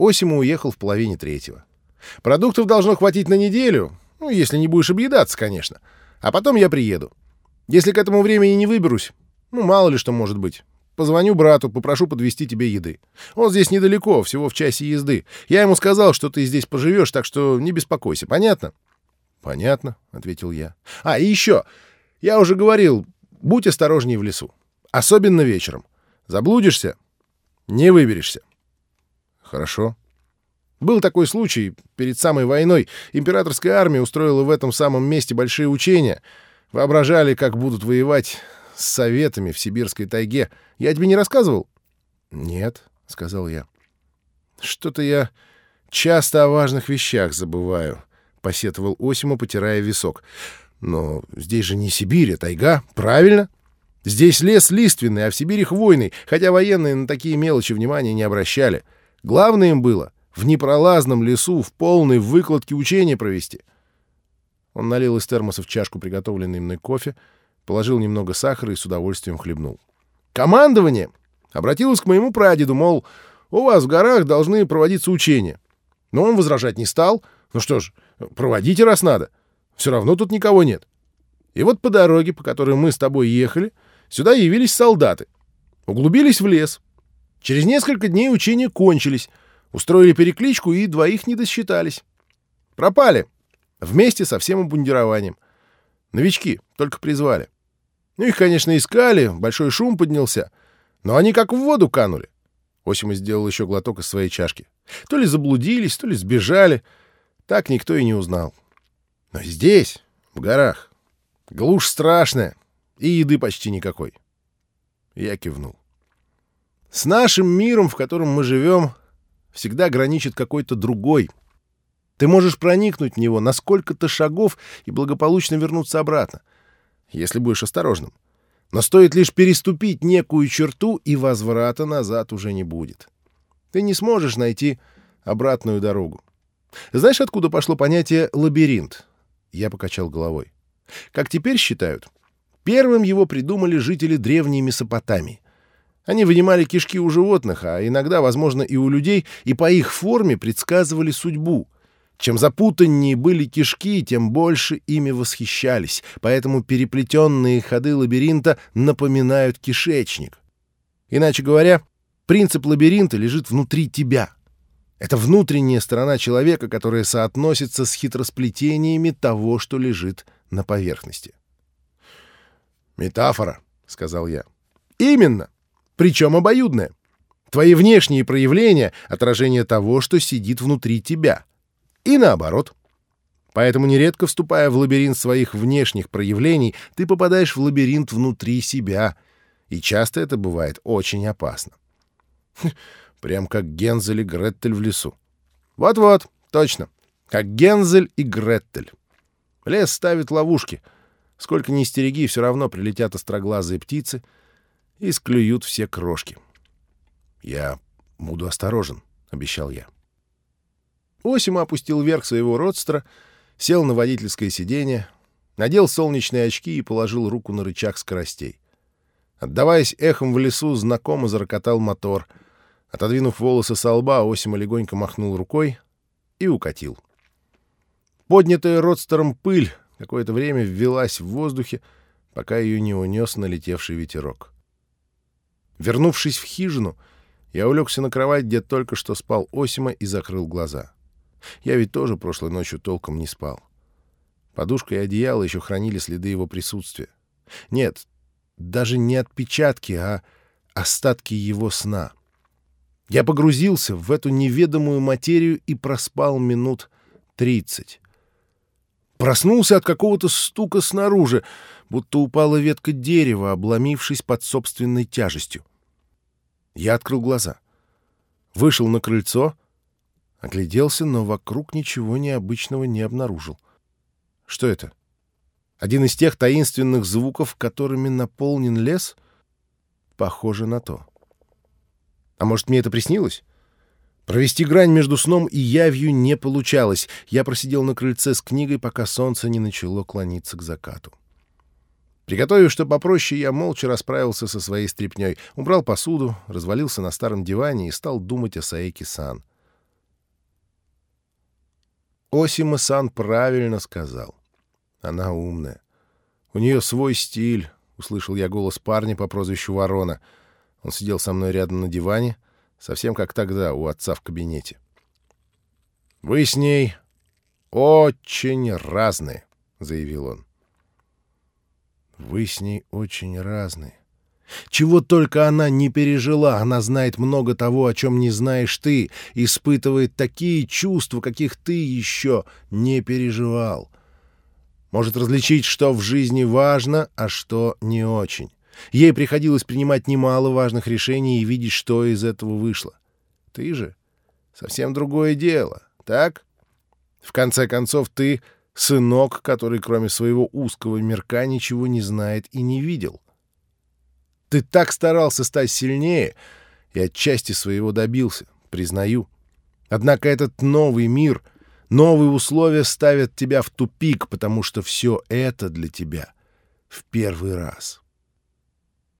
Осиму уехал в половине третьего. Продуктов должно хватить на неделю, ну, если не будешь объедаться, конечно. А потом я приеду. Если к этому времени не выберусь, ну, мало ли что может быть. Позвоню брату, попрошу подвезти тебе еды. Он здесь недалеко, всего в часе езды. Я ему сказал, что ты здесь поживешь, так что не беспокойся, понятно? — Понятно, — ответил я. — А, и еще. Я уже говорил, будь осторожней в лесу. Особенно вечером. Заблудишься — не выберешься. — Хорошо. Был такой случай. Перед самой войной императорская армия устроила в этом самом месте большие учения. Воображали, как будут воевать с советами в сибирской тайге. Я тебе не рассказывал? — Нет, — сказал я. — Что-то я часто о важных вещах забываю, — посетовал Осиму, потирая висок. — Но здесь же не Сибирь, а тайга, правильно? Здесь лес лиственный, а в Сибири хвойный, хотя военные на такие мелочи внимания не обращали. Главное им было в непролазном лесу в полной выкладке учения провести. Он налил из термоса в чашку приготовленный мной кофе, положил немного сахара и с удовольствием хлебнул. Командование обратилось к моему прадеду, мол, у вас в горах должны проводиться учения. Но он возражать не стал. Ну что ж, проводите, раз надо. Все равно тут никого нет. И вот по дороге, по которой мы с тобой ехали, сюда явились солдаты. Углубились в лес. Через несколько дней учения кончились. Устроили перекличку и двоих не досчитались. Пропали. Вместе со всем обмундированием. Новички, только призвали. Ну, их, конечно, искали, большой шум поднялся. Но они как в воду канули. Осима сделал еще глоток из своей чашки. То ли заблудились, то ли сбежали. Так никто и не узнал. Но здесь, в горах, глушь страшная, и еды почти никакой. Я кивнул. С нашим миром, в котором мы живем, всегда граничит какой-то другой. Ты можешь проникнуть в него на сколько-то шагов и благополучно вернуться обратно, если будешь осторожным. Но стоит лишь переступить некую черту, и возврата назад уже не будет. Ты не сможешь найти обратную дорогу. Знаешь, откуда пошло понятие «лабиринт»? Я покачал головой. Как теперь считают, первым его придумали жители древней Месопотамии. Они вынимали кишки у животных, а иногда, возможно, и у людей, и по их форме предсказывали судьбу. Чем запутаннее были кишки, тем больше ими восхищались, поэтому переплетенные ходы лабиринта напоминают кишечник. Иначе говоря, принцип лабиринта лежит внутри тебя. Это внутренняя сторона человека, которая соотносится с хитросплетениями того, что лежит на поверхности. «Метафора», — сказал я. «Именно!» Причем обоюдное. Твои внешние проявления — отражение того, что сидит внутри тебя. И наоборот. Поэтому нередко, вступая в лабиринт своих внешних проявлений, ты попадаешь в лабиринт внутри себя. И часто это бывает очень опасно. Прям как Гензель и Греттель в лесу. Вот-вот, точно. Как Гензель и Греттель. Лес ставит ловушки. Сколько ни стереги, все равно прилетят остроглазые птицы — и склюют все крошки. «Я буду осторожен», — обещал я. Осима опустил вверх своего родстера, сел на водительское сиденье, надел солнечные очки и положил руку на рычаг скоростей. Отдаваясь эхом в лесу, знакомо зарокотал мотор. Отодвинув волосы со лба, Осима легонько махнул рукой и укатил. Поднятая родстером пыль какое-то время ввелась в воздухе, пока ее не унес налетевший ветерок. Вернувшись в хижину, я улегся на кровать, где только что спал Осима, и закрыл глаза. Я ведь тоже прошлой ночью толком не спал. Подушка и одеяло еще хранили следы его присутствия. Нет, даже не отпечатки, а остатки его сна. Я погрузился в эту неведомую материю и проспал минут тридцать. Проснулся от какого-то стука снаружи, будто упала ветка дерева, обломившись под собственной тяжестью. Я открыл глаза. Вышел на крыльцо, огляделся, но вокруг ничего необычного не обнаружил. Что это? Один из тех таинственных звуков, которыми наполнен лес? Похоже на то. А может, мне это приснилось? Провести грань между сном и явью не получалось. Я просидел на крыльце с книгой, пока солнце не начало клониться к закату. Приготовив что попроще, я молча расправился со своей стряпнёй, убрал посуду, развалился на старом диване и стал думать о Саэки-сан. Осима-сан правильно сказал. Она умная. У нее свой стиль, — услышал я голос парня по прозвищу Ворона. Он сидел со мной рядом на диване, совсем как тогда у отца в кабинете. «Вы с ней очень разные», — заявил он. «Вы с ней очень разные. Чего только она не пережила, она знает много того, о чем не знаешь ты, испытывает такие чувства, каких ты еще не переживал. Может различить, что в жизни важно, а что не очень. Ей приходилось принимать немало важных решений и видеть, что из этого вышло. Ты же совсем другое дело, так? В конце концов, ты сынок, который кроме своего узкого мирка ничего не знает и не видел. Ты так старался стать сильнее и отчасти своего добился, признаю. Однако этот новый мир, новые условия ставят тебя в тупик, потому что все это для тебя в первый раз.